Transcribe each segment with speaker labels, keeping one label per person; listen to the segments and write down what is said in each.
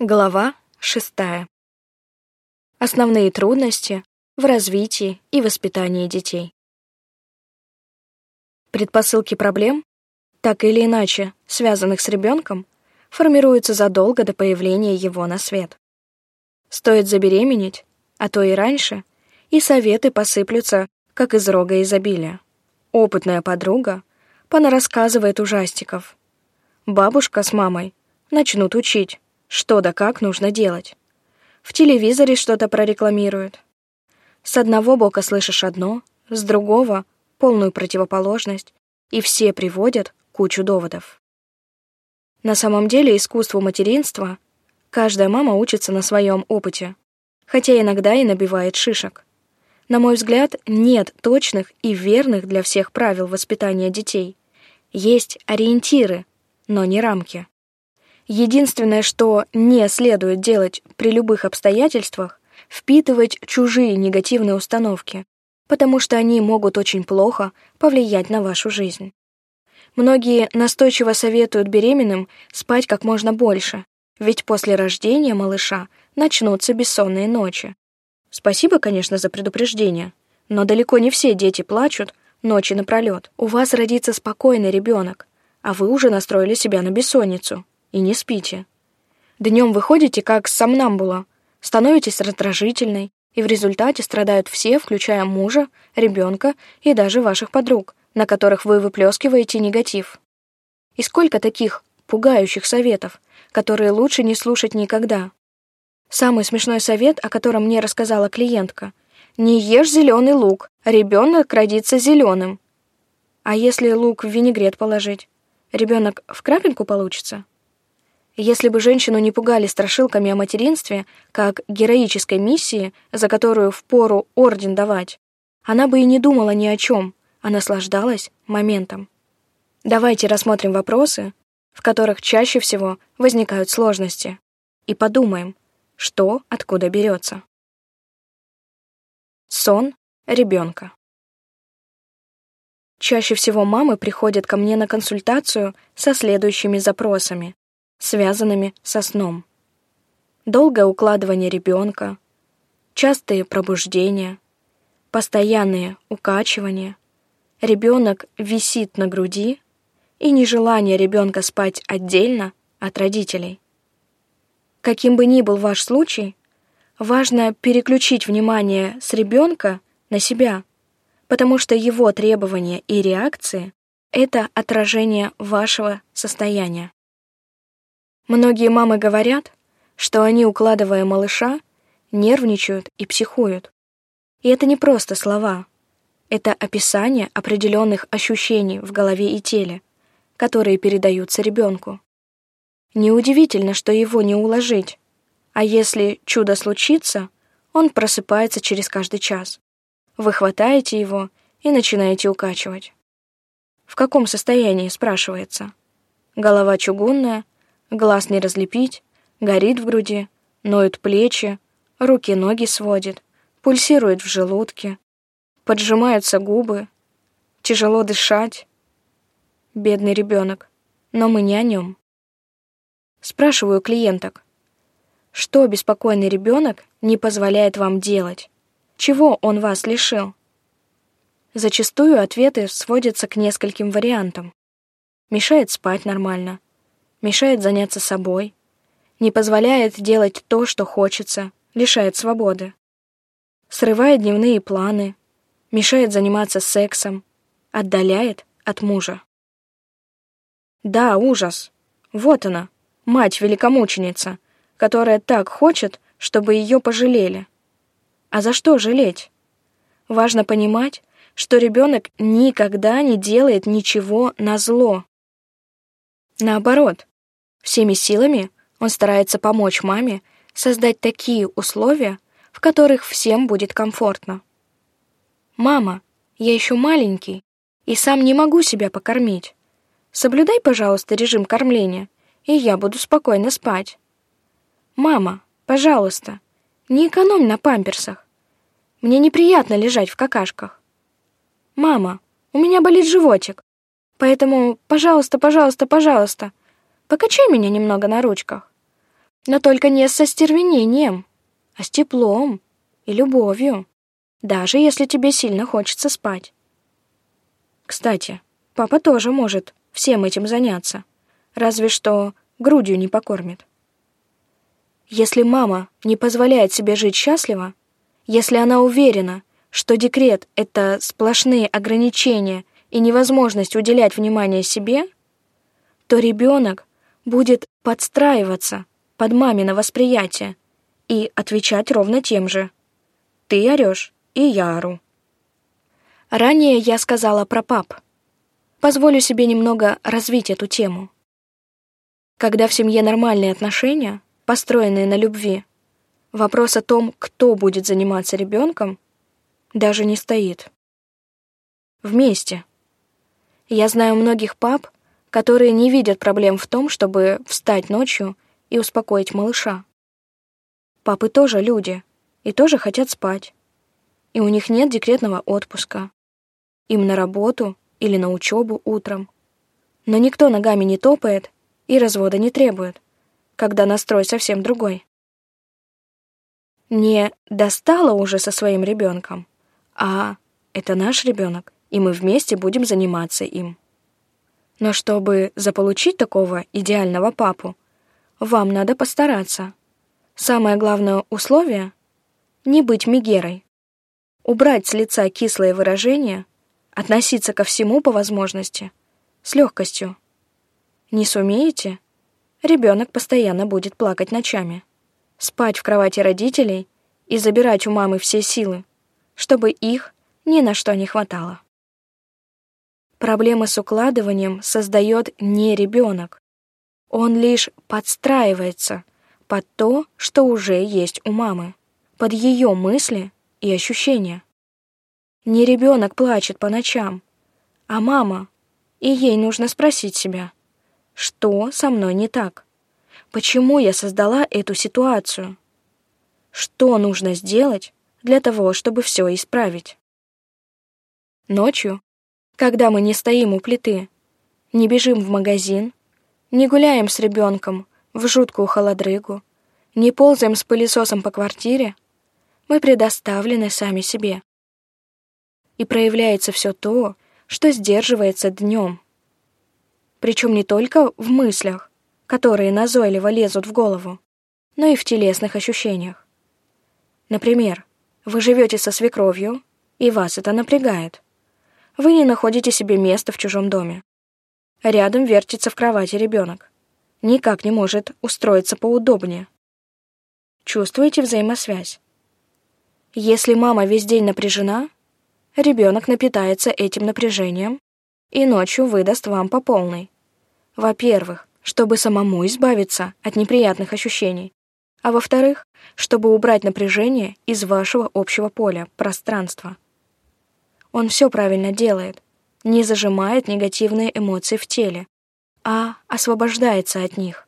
Speaker 1: Глава шестая. Основные трудности в развитии и воспитании детей. Предпосылки проблем, так или иначе связанных с ребенком, формируются задолго до появления его на свет. Стоит забеременеть, а то и раньше, и советы посыплются, как из рога изобилия. Опытная подруга понарассказывает ужастиков. Бабушка с мамой начнут учить, что да как нужно делать. В телевизоре что-то прорекламируют. С одного бока слышишь одно, с другого — полную противоположность, и все приводят кучу доводов. На самом деле искусству материнства каждая мама учится на своем опыте, хотя иногда и набивает шишек. На мой взгляд, нет точных и верных для всех правил воспитания детей. Есть ориентиры, но не рамки. Единственное, что не следует делать при любых обстоятельствах, впитывать чужие негативные установки, потому что они могут очень плохо повлиять на вашу жизнь. Многие настойчиво советуют беременным спать как можно больше, ведь после рождения малыша начнутся бессонные ночи. Спасибо, конечно, за предупреждение, но далеко не все дети плачут ночи напролет. У вас родится спокойный ребенок, а вы уже настроили себя на бессонницу и не спите. Днем выходите как сомнамбула, становитесь раздражительной, и в результате страдают все, включая мужа, ребенка и даже ваших подруг, на которых вы выплескиваете негатив. И сколько таких пугающих советов, которые лучше не слушать никогда. Самый смешной совет, о котором мне рассказала клиентка. Не ешь зеленый лук, ребенок родится зеленым. А если лук в винегрет положить, ребенок в крапинку получится? Если бы женщину не пугали страшилками о материнстве, как героической миссии, за которую впору орден давать, она бы и не думала ни о чем, а наслаждалась моментом. Давайте рассмотрим вопросы, в которых чаще всего возникают сложности, и подумаем, что откуда берется. Сон ребенка. Чаще всего мамы приходят ко мне на консультацию со следующими запросами связанными со сном. Долгое укладывание ребенка, частые пробуждения, постоянные укачивания, ребенок висит на груди и нежелание ребенка спать отдельно от родителей. Каким бы ни был ваш случай, важно переключить внимание с ребенка на себя, потому что его требования и реакции — это отражение вашего состояния. Многие мамы говорят, что они, укладывая малыша, нервничают и психуют. И это не просто слова. Это описание определенных ощущений в голове и теле, которые передаются ребенку. Неудивительно, что его не уложить. А если чудо случится, он просыпается через каждый час. Вы хватаете его и начинаете укачивать. В каком состоянии, спрашивается? Голова чугунная, Глаз не разлепить, горит в груди, ноют плечи, руки-ноги сводит, пульсирует в желудке, поджимаются губы, тяжело дышать. Бедный ребенок, но мы не о нем. Спрашиваю клиенток, что беспокойный ребенок не позволяет вам делать? Чего он вас лишил? Зачастую ответы сводятся к нескольким вариантам. Мешает спать нормально, мешает заняться собой, не позволяет делать то, что хочется, лишает свободы. Срывает дневные планы, мешает заниматься сексом, отдаляет от мужа. Да, ужас. Вот она, мать-великомученица, которая так хочет, чтобы ее пожалели. А за что жалеть? Важно понимать, что ребенок никогда не делает ничего на зло. Наоборот, всеми силами он старается помочь маме создать такие условия, в которых всем будет комфортно. «Мама, я еще маленький и сам не могу себя покормить. Соблюдай, пожалуйста, режим кормления, и я буду спокойно спать. Мама, пожалуйста, не экономь на памперсах. Мне неприятно лежать в какашках. Мама, у меня болит животик. Поэтому, пожалуйста, пожалуйста, пожалуйста, покачай меня немного на ручках. Но только не со стервенением, а с теплом и любовью, даже если тебе сильно хочется спать. Кстати, папа тоже может всем этим заняться, разве что грудью не покормит. Если мама не позволяет себе жить счастливо, если она уверена, что декрет — это сплошные ограничения и невозможность уделять внимание себе, то ребенок будет подстраиваться под мамино восприятие и отвечать ровно тем же. Ты орешь, и я ору. Ранее я сказала про пап. Позволю себе немного развить эту тему. Когда в семье нормальные отношения, построенные на любви, вопрос о том, кто будет заниматься ребенком, даже не стоит. Вместе. Я знаю многих пап, которые не видят проблем в том, чтобы встать ночью и успокоить малыша. Папы тоже люди и тоже хотят спать. И у них нет декретного отпуска. Им на работу или на учебу утром. Но никто ногами не топает и развода не требует, когда настрой совсем другой. Не достала уже со своим ребенком, а это наш ребенок, и мы вместе будем заниматься им. Но чтобы заполучить такого идеального папу, вам надо постараться. Самое главное условие — не быть мигерой. Убрать с лица кислое выражение, относиться ко всему по возможности, с легкостью. Не сумеете? Ребенок постоянно будет плакать ночами, спать в кровати родителей и забирать у мамы все силы, чтобы их ни на что не хватало. Проблемы с укладыванием создает не ребенок. Он лишь подстраивается под то, что уже есть у мамы, под ее мысли и ощущения. Не ребенок плачет по ночам, а мама, и ей нужно спросить себя, что со мной не так? Почему я создала эту ситуацию? Что нужно сделать для того, чтобы все исправить? Ночью когда мы не стоим у плиты, не бежим в магазин, не гуляем с ребенком в жуткую холодрыгу, не ползаем с пылесосом по квартире, мы предоставлены сами себе. И проявляется все то, что сдерживается днем. Причем не только в мыслях, которые назойливо лезут в голову, но и в телесных ощущениях. Например, вы живете со свекровью, и вас это напрягает. Вы не находите себе места в чужом доме. Рядом вертится в кровати ребенок. Никак не может устроиться поудобнее. Чувствуете взаимосвязь? Если мама весь день напряжена, ребенок напитается этим напряжением и ночью выдаст вам по полной. Во-первых, чтобы самому избавиться от неприятных ощущений, а во-вторых, чтобы убрать напряжение из вашего общего поля, пространства. Он все правильно делает. Не зажимает негативные эмоции в теле, а освобождается от них.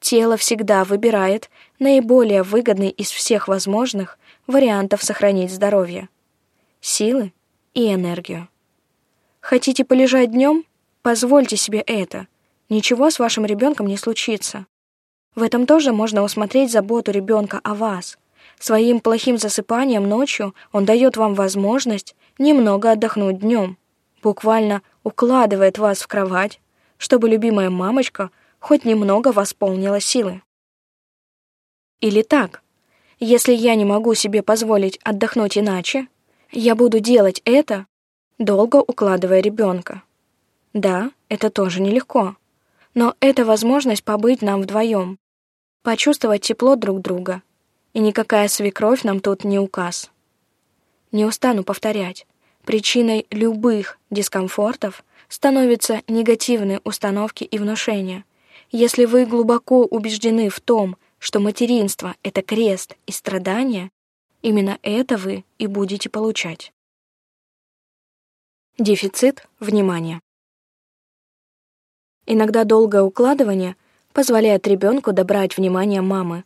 Speaker 1: Тело всегда выбирает наиболее выгодный из всех возможных вариантов сохранить здоровье, силы и энергию. Хотите полежать днем? Позвольте себе это. Ничего с вашим ребенком не случится. В этом тоже можно усмотреть заботу ребенка о вас. Своим плохим засыпанием ночью он дает вам возможность немного отдохнуть днем, буквально укладывает вас в кровать, чтобы любимая мамочка хоть немного восполнила силы. Или так, если я не могу себе позволить отдохнуть иначе, я буду делать это, долго укладывая ребенка. Да, это тоже нелегко, но это возможность побыть нам вдвоем, почувствовать тепло друг друга, и никакая свекровь нам тут не указ. Не устану повторять. Причиной любых дискомфортов становятся негативные установки и внушения. Если вы глубоко убеждены в том, что материнство — это крест и страдания, именно это вы и будете получать. Дефицит внимания. Иногда долгое укладывание позволяет ребенку добрать внимание мамы,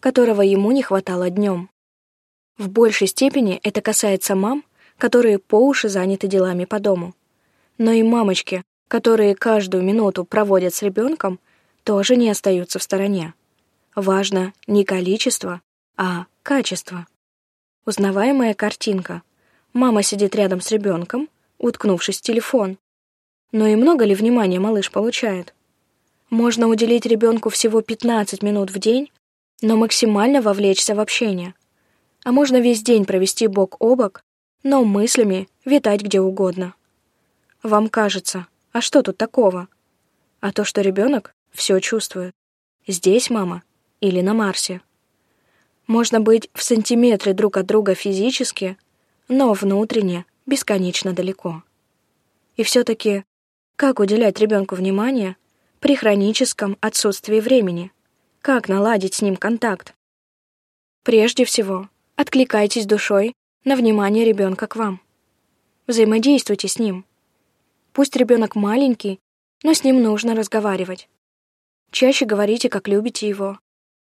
Speaker 1: которого ему не хватало днем. В большей степени это касается мам, которые по уши заняты делами по дому. Но и мамочки, которые каждую минуту проводят с ребенком, тоже не остаются в стороне. Важно не количество, а качество. Узнаваемая картинка. Мама сидит рядом с ребенком, уткнувшись в телефон. Но и много ли внимания малыш получает? Можно уделить ребенку всего 15 минут в день, но максимально вовлечься в общение. А можно весь день провести бок о бок, но мыслями витать где угодно. Вам кажется, а что тут такого? А то, что ребенок все чувствует. Здесь мама или на Марсе. Можно быть в сантиметре друг от друга физически, но внутренне бесконечно далеко. И все-таки, как уделять ребенку внимание при хроническом отсутствии времени? Как наладить с ним контакт? Прежде всего, откликайтесь душой на внимание ребенка к вам. Взаимодействуйте с ним. Пусть ребенок маленький, но с ним нужно разговаривать. Чаще говорите, как любите его.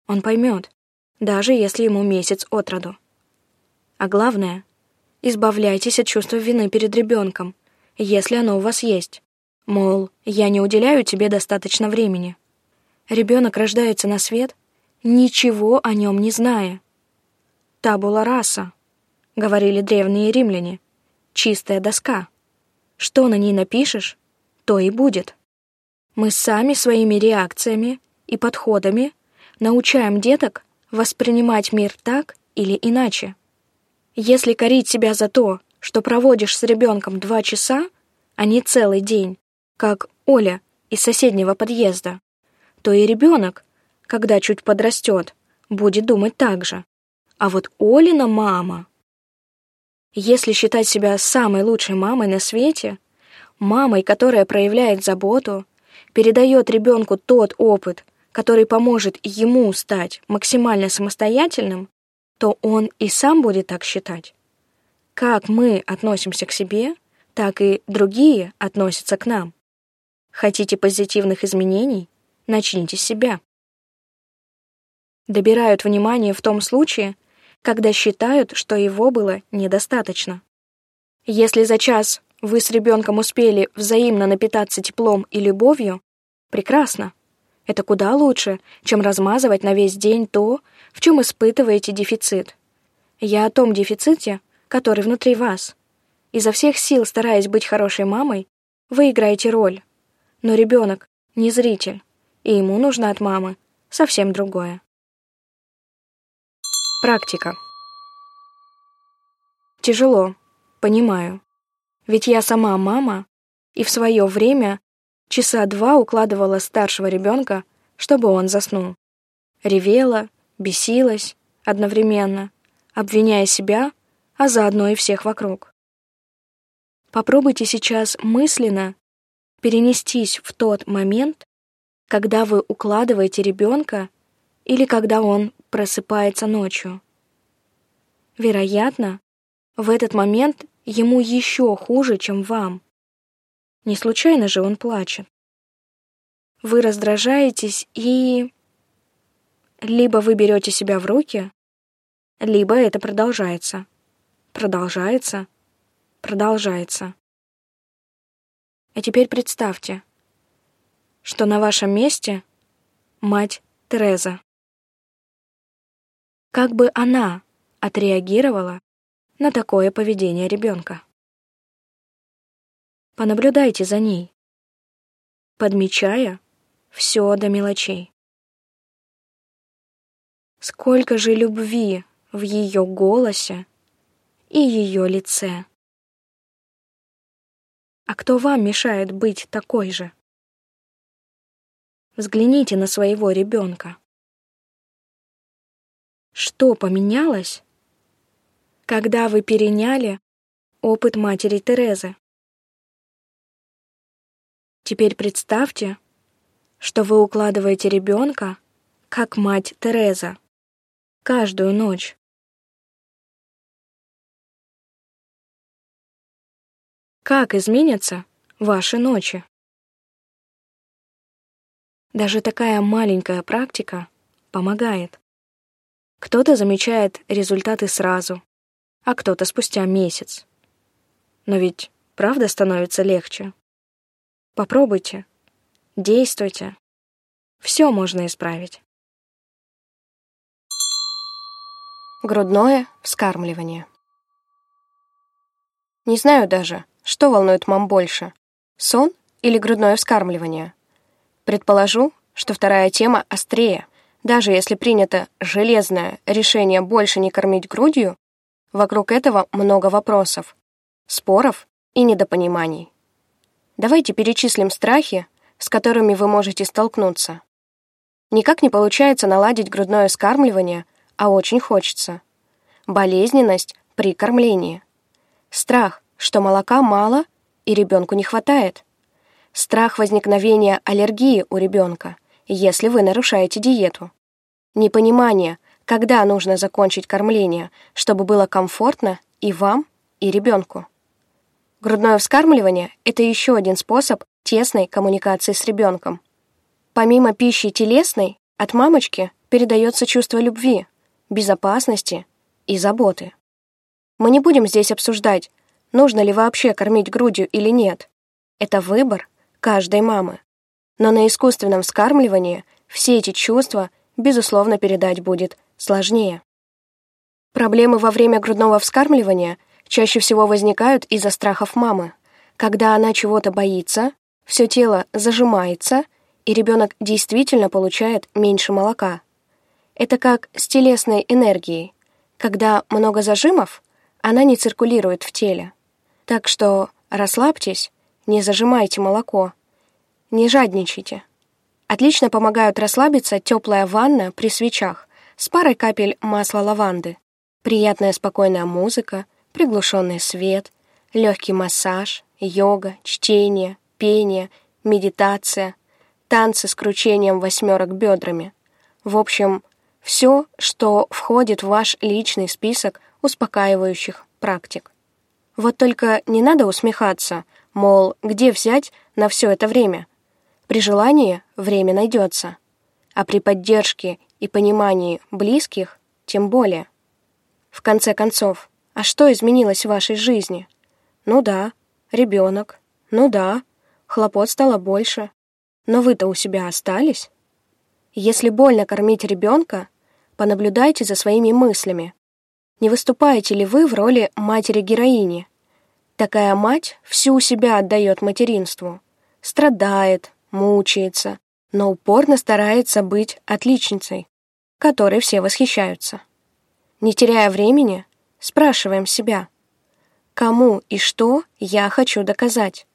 Speaker 1: Он поймет, даже если ему месяц от роду. А главное, избавляйтесь от чувства вины перед ребенком, если оно у вас есть. Мол, я не уделяю тебе достаточно времени. Ребенок рождается на свет, ничего о нем не зная. Табула раса, говорили древние римляне, чистая доска. Что на ней напишешь, то и будет. Мы сами своими реакциями и подходами научаем деток воспринимать мир так или иначе. Если корить себя за то, что проводишь с ребенком два часа, а не целый день, как Оля из соседнего подъезда, то и ребенок, когда чуть подрастет, будет думать так же. А вот Олина мама... Если считать себя самой лучшей мамой на свете, мамой, которая проявляет заботу, передает ребенку тот опыт, который поможет ему стать максимально самостоятельным, то он и сам будет так считать. Как мы относимся к себе, так и другие относятся к нам. Хотите позитивных изменений? Начните с себя. Добирают внимание в том случае, когда считают, что его было недостаточно. Если за час вы с ребенком успели взаимно напитаться теплом и любовью, прекрасно. Это куда лучше, чем размазывать на весь день то, в чем испытываете дефицит. Я о том дефиците, который внутри вас. Изо всех сил, стараясь быть хорошей мамой, вы играете роль. Но ребенок не зритель, и ему нужно от мамы совсем другое. Практика. Тяжело, понимаю. Ведь я сама мама, и в свое время Часа два укладывала старшего ребенка, чтобы он заснул. Ревела, бесилась одновременно, обвиняя себя, а заодно и всех вокруг. Попробуйте сейчас мысленно перенестись в тот момент, когда вы укладываете ребенка или когда он просыпается ночью. Вероятно, в этот момент ему еще хуже, чем вам. Не случайно же он плачет. Вы раздражаетесь и... Либо вы берете себя в руки, либо это продолжается. Продолжается. Продолжается. А теперь представьте, что на вашем месте мать Тереза. Как бы она отреагировала на такое поведение ребенка? Понаблюдайте за ней, подмечая все до мелочей. Сколько же любви в ее голосе и ее лице. А кто вам мешает быть такой же? Взгляните на своего ребенка. Что поменялось, когда вы переняли опыт матери Терезы? Теперь представьте, что вы укладываете ребенка, как мать Тереза, каждую ночь. Как изменятся ваши ночи? Даже такая маленькая практика помогает. Кто-то замечает результаты сразу, а кто-то спустя месяц. Но ведь правда становится легче. Попробуйте. Действуйте. Все можно исправить.
Speaker 2: Грудное вскармливание. Не знаю даже, что волнует мам больше — сон или грудное вскармливание. Предположу, что вторая тема острее. Даже если принято железное решение больше не кормить грудью, вокруг этого много вопросов, споров и недопониманий. Давайте перечислим страхи, с которыми вы можете столкнуться. Никак не получается наладить грудное вскармливание — а очень хочется. Болезненность при кормлении. Страх, что молока мало и ребенку не хватает. Страх возникновения аллергии у ребенка, если вы нарушаете диету. Непонимание, когда нужно закончить кормление, чтобы было комфортно и вам, и ребенку. Грудное вскармливание – это еще один способ тесной коммуникации с ребенком. Помимо пищи телесной, от мамочки передается чувство любви, безопасности и заботы. Мы не будем здесь обсуждать, нужно ли вообще кормить грудью или нет. Это выбор каждой мамы. Но на искусственном вскармливании все эти чувства, безусловно, передать будет сложнее. Проблемы во время грудного вскармливания чаще всего возникают из-за страхов мамы. Когда она чего-то боится, все тело зажимается, и ребенок действительно получает меньше молока. Это как с телесной энергией. Когда много зажимов, она не циркулирует в теле. Так что расслабьтесь, не зажимайте молоко, не жадничайте. Отлично помогают расслабиться теплая ванна при свечах с парой капель масла лаванды, приятная спокойная музыка, приглушенный свет, легкий массаж, йога, чтение, пение, медитация, танцы с кручением восьмерок бедрами. В общем, все, что входит в ваш личный список успокаивающих практик. Вот только не надо усмехаться, мол, где взять на все это время? При желании время найдется, а при поддержке и понимании близких тем более. В конце концов, а что изменилось в вашей жизни? Ну да, ребенок. Ну да, хлопот стало больше. Но вы-то у себя остались? Если больно кормить ребенка, понаблюдайте за своими мыслями. Не выступаете ли вы в роли матери-героини? Такая мать всю себя отдает материнству. Страдает, мучается, но упорно старается быть отличницей, которой все восхищаются. Не теряя времени, спрашиваем себя, кому и что я хочу доказать?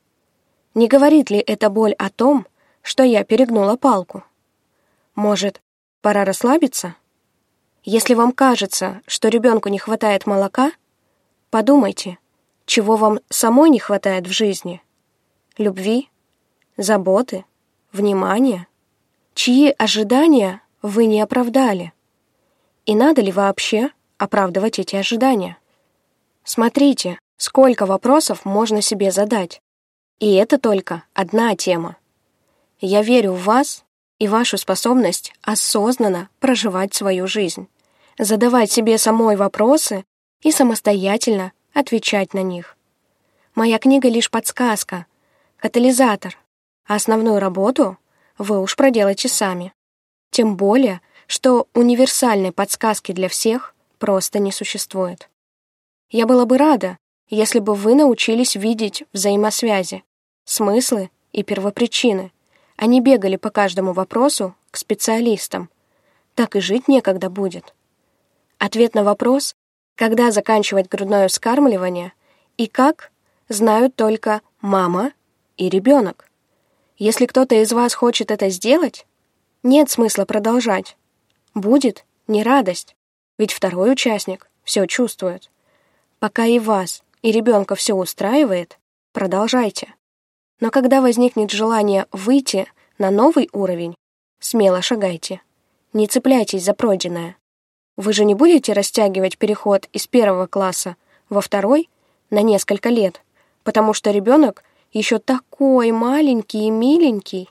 Speaker 2: Не говорит ли эта боль о том, что я перегнула палку? Может, пора расслабиться? Если вам кажется, что ребенку не хватает молока, подумайте, чего вам самой не хватает в жизни. Любви, заботы, внимания, чьи ожидания вы не оправдали. И надо ли вообще оправдывать эти ожидания? Смотрите, сколько вопросов можно себе задать. И это только одна тема. Я верю в вас и вашу способность осознанно проживать свою жизнь, задавать себе самой вопросы и самостоятельно отвечать на них. Моя книга лишь подсказка, катализатор, а основную работу вы уж проделаете сами. Тем более, что универсальной подсказки для всех просто не существует. Я была бы рада, если бы вы научились видеть взаимосвязи, смыслы и первопричины, они бегали по каждому вопросу к специалистам. Так и жить некогда будет. Ответ на вопрос, когда заканчивать грудное вскармливание и как, знают только мама и ребенок. Если кто-то из вас хочет это сделать, нет смысла продолжать. Будет не радость, ведь второй участник все чувствует. Пока и вас, и ребенка все устраивает, продолжайте. Но когда возникнет желание выйти на новый уровень, смело шагайте. Не цепляйтесь за пройденное. Вы же не будете растягивать переход из первого класса во второй на несколько лет, потому что ребенок еще такой маленький и миленький.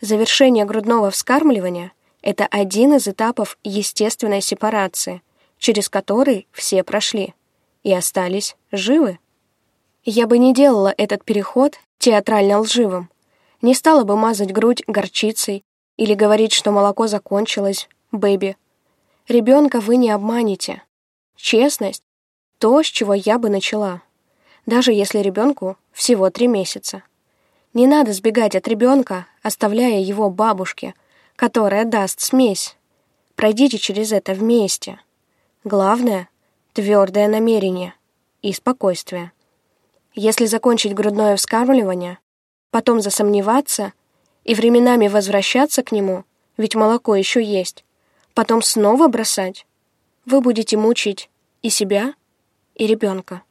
Speaker 2: Завершение грудного вскармливания — это один из этапов естественной сепарации, через который все прошли и остались живы. Я бы не делала этот переход театрально лживым. Не стала бы мазать грудь горчицей или говорить, что молоко закончилось, бэби. Ребенка вы не обманете. честность — то, с чего я бы начала. Даже если ребенку всего три месяца. Не надо сбегать от ребенка, оставляя его бабушке, которая даст смесь. Пройдите через это вместе. Главное — твердое намерение и спокойствие. Если закончить грудное вскармливание, потом засомневаться и временами возвращаться к нему, ведь молоко еще есть, потом снова бросать, вы будете мучить и себя, и ребенка.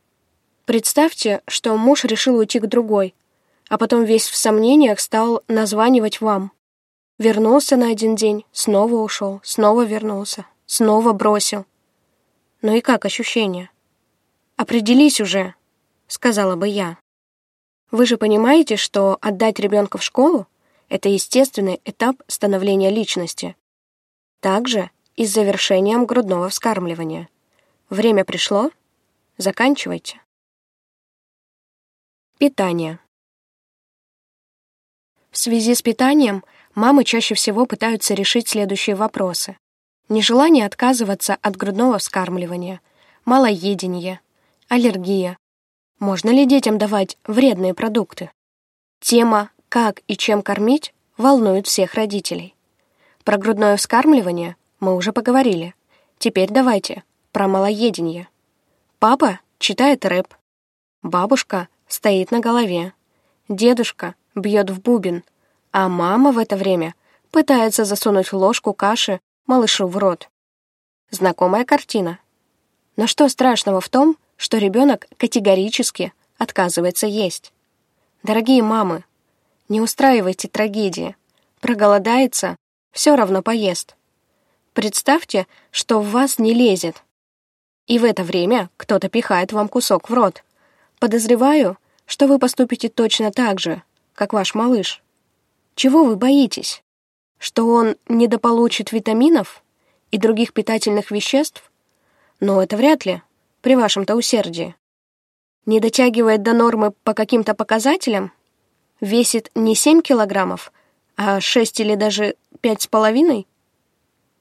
Speaker 2: Представьте, что муж решил уйти к другой, а потом весь в сомнениях стал названивать вам. Вернулся на один день, снова ушел, снова вернулся, снова бросил. Ну и как ощущение? Определись уже, сказала бы я. Вы же понимаете, что отдать ребенка в школу — это естественный этап становления личности. Также и с завершением грудного вскармливания. Время пришло? Заканчивайте. Питание. В связи с питанием мамы чаще всего пытаются решить следующие вопросы. Нежелание отказываться от грудного вскармливания, малоедение, аллергия. Можно ли детям давать вредные продукты? Тема «Как и чем кормить» волнует всех родителей. Про грудное вскармливание мы уже поговорили. Теперь давайте про малоедение. Папа читает рэп. Бабушка стоит на голове. Дедушка бьет в бубен, а мама в это время пытается засунуть ложку каши малышу в рот. Знакомая картина. Но что страшного в том, что ребенок категорически отказывается есть? Дорогие мамы, не устраивайте трагедии. Проголодается, все равно поест. Представьте, что в вас не лезет. И в это время кто-то пихает вам кусок в рот. Подозреваю, что вы поступите точно так же, как ваш малыш. Чего вы боитесь? Что он недополучит витаминов и других питательных веществ? Но это вряд ли, при вашем-то усердии. Не дотягивает до нормы по каким-то показателям? Весит не 7 килограммов, а 6 или даже пять с половиной?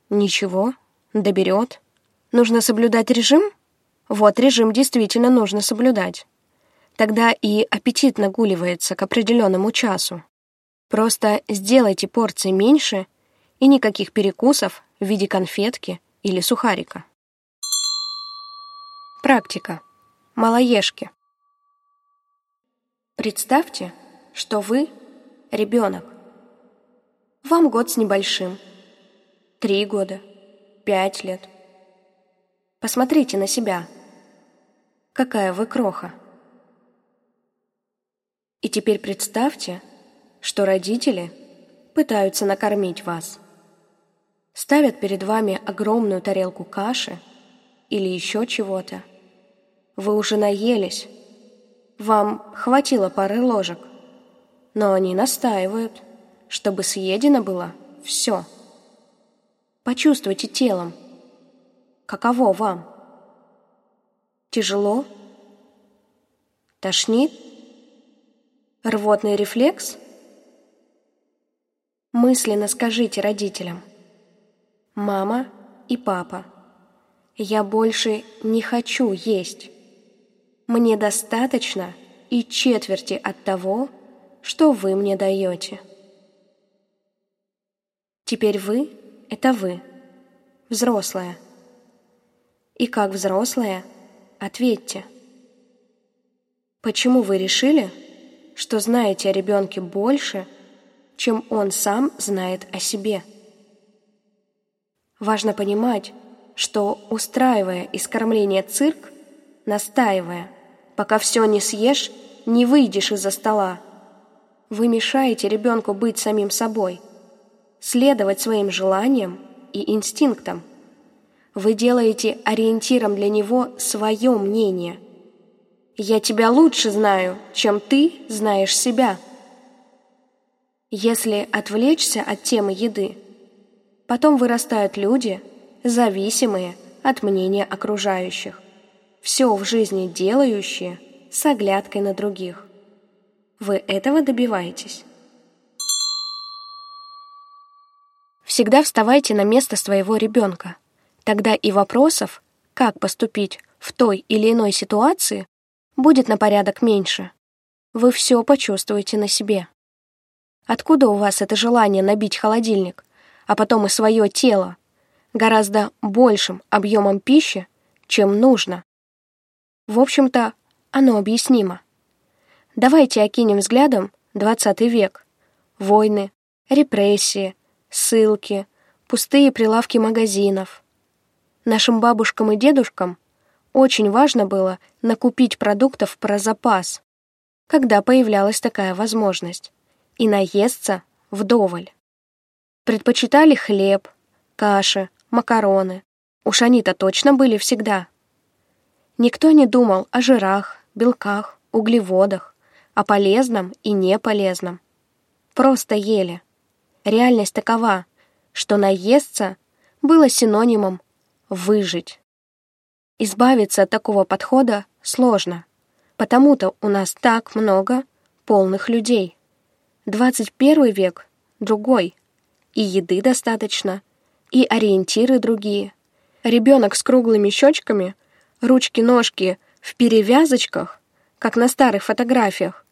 Speaker 2: Ничего, доберет. Нужно соблюдать режим? Вот режим действительно нужно соблюдать. Тогда и аппетит нагуливается к определенному часу. Просто сделайте порции меньше и никаких перекусов в виде конфетки или сухарика. Практика. Малоежки. Представьте, что вы ребенок. Вам год с небольшим. Три года. Пять лет. Посмотрите на себя. Какая вы кроха. И теперь представьте, что родители пытаются накормить вас. Ставят перед вами огромную тарелку каши или еще чего-то. Вы уже наелись. Вам хватило пары ложек. Но они настаивают, чтобы съедено было все. Почувствуйте телом. Каково вам? Тяжело? Тошнит? Рвотный рефлекс? Мысленно скажите родителям. Мама и папа, я больше не хочу есть. Мне достаточно и четверти от того, что вы мне даете. Теперь вы — это вы, взрослая. И как взрослая, ответьте. Почему вы решили, что знаете о ребенке больше, чем он сам знает о себе. Важно понимать, что, устраивая из кормления цирк, настаивая, пока все не съешь, не выйдешь из-за стола, вы мешаете ребенку быть самим собой, следовать своим желаниям и инстинктам. Вы делаете ориентиром для него свое мнение – я тебя лучше знаю, чем ты знаешь себя. Если отвлечься от темы еды, потом вырастают люди, зависимые от мнения окружающих, все в жизни делающие с оглядкой на других. Вы этого добиваетесь? Всегда вставайте на место своего ребенка. Тогда и вопросов, как поступить в той или иной ситуации, будет на порядок меньше. Вы все почувствуете на себе. Откуда у вас это желание набить холодильник, а потом и свое тело, гораздо большим объемом пищи, чем нужно? В общем-то, оно объяснимо. Давайте окинем взглядом 20 век. Войны, репрессии, ссылки, пустые прилавки магазинов. Нашим бабушкам и дедушкам очень важно было накупить продуктов про запас, когда появлялась такая возможность, и наесться вдоволь. Предпочитали хлеб, каши, макароны. Уж они-то точно были всегда. Никто не думал о жирах, белках, углеводах, о полезном и неполезном. Просто ели. Реальность такова, что наесться было синонимом «выжить». Избавиться от такого подхода сложно, потому-то у нас так много полных людей. 21 век другой, и еды достаточно, и ориентиры другие. Ребенок с круглыми щечками, ручки-ножки в перевязочках, как на старых фотографиях,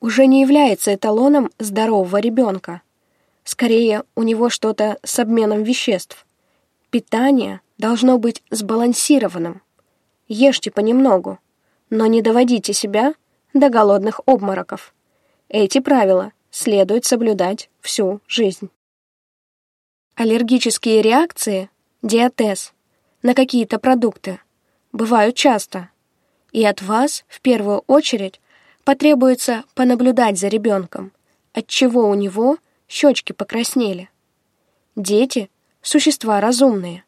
Speaker 2: уже не является эталоном здорового ребенка. Скорее, у него что-то с обменом веществ. Питание должно быть сбалансированным. Ешьте понемногу, но не доводите себя до голодных обмороков. Эти правила следует соблюдать всю жизнь. Аллергические реакции, диатез, на какие-то продукты бывают часто, и от вас в первую очередь потребуется понаблюдать за ребенком, отчего у него щечки покраснели. Дети — существа разумные.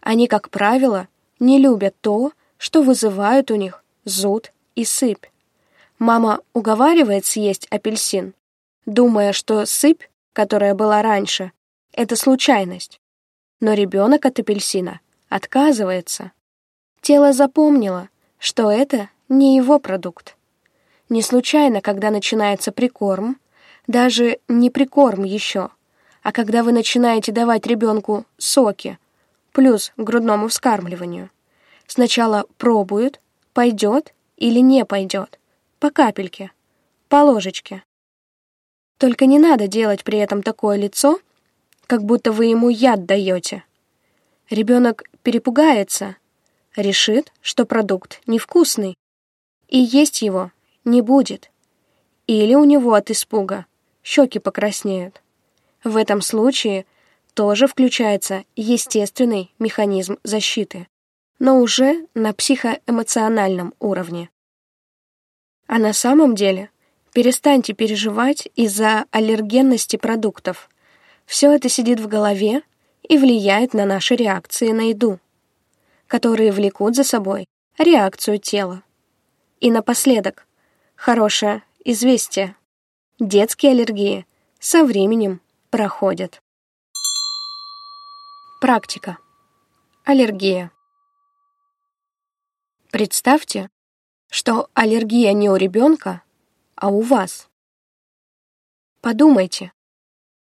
Speaker 2: Они, как правило, не любят то, что вызывает у них зуд и сыпь. Мама уговаривает съесть апельсин, думая, что сыпь, которая была раньше, это случайность. Но ребенок от апельсина отказывается. Тело запомнило, что это не его продукт. Не случайно, когда начинается прикорм, даже не прикорм еще, а когда вы начинаете давать ребенку соки, плюс грудному вскармливанию. Сначала пробуют, пойдет или не пойдет, по капельке, по ложечке. Только не надо делать при этом такое лицо, как будто вы ему яд даете. Ребенок перепугается, решит, что продукт невкусный, и есть его не будет. Или у него от испуга щеки покраснеют. В этом случае тоже включается естественный механизм защиты, но уже на психоэмоциональном уровне. А на самом деле перестаньте переживать из-за аллергенности продуктов. Все это сидит в голове и влияет на наши реакции на еду, которые влекут за собой реакцию тела. И напоследок, Хорошее известие. Детские аллергии со временем проходят. Практика. Аллергия. Представьте, что аллергия не у ребенка, а у вас. Подумайте,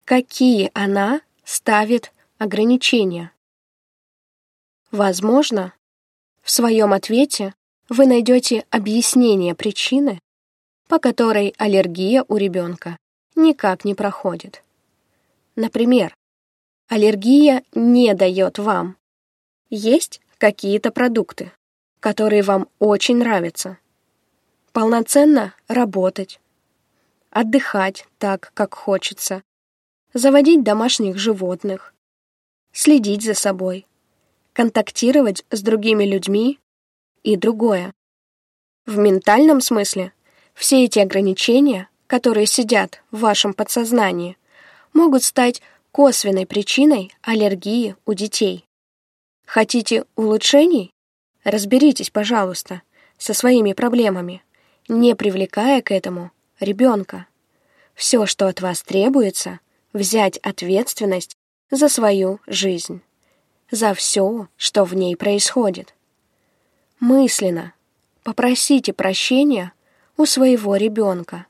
Speaker 2: какие она ставит ограничения. Возможно, в своем ответе вы найдете объяснение причины, по которой аллергия у ребенка никак не проходит. Например, аллергия не дает вам есть какие-то продукты, которые вам очень нравятся, полноценно работать, отдыхать так, как хочется, заводить домашних животных, следить за собой, контактировать с другими людьми и другое. В ментальном смысле все эти ограничения, которые сидят в вашем подсознании, могут стать косвенной причиной аллергии у детей. Хотите улучшений? Разберитесь, пожалуйста, со своими проблемами, не привлекая к этому ребенка. Все, что от вас требуется, взять ответственность за свою жизнь, за все, что в ней происходит. Мысленно попросите прощения у своего ребенка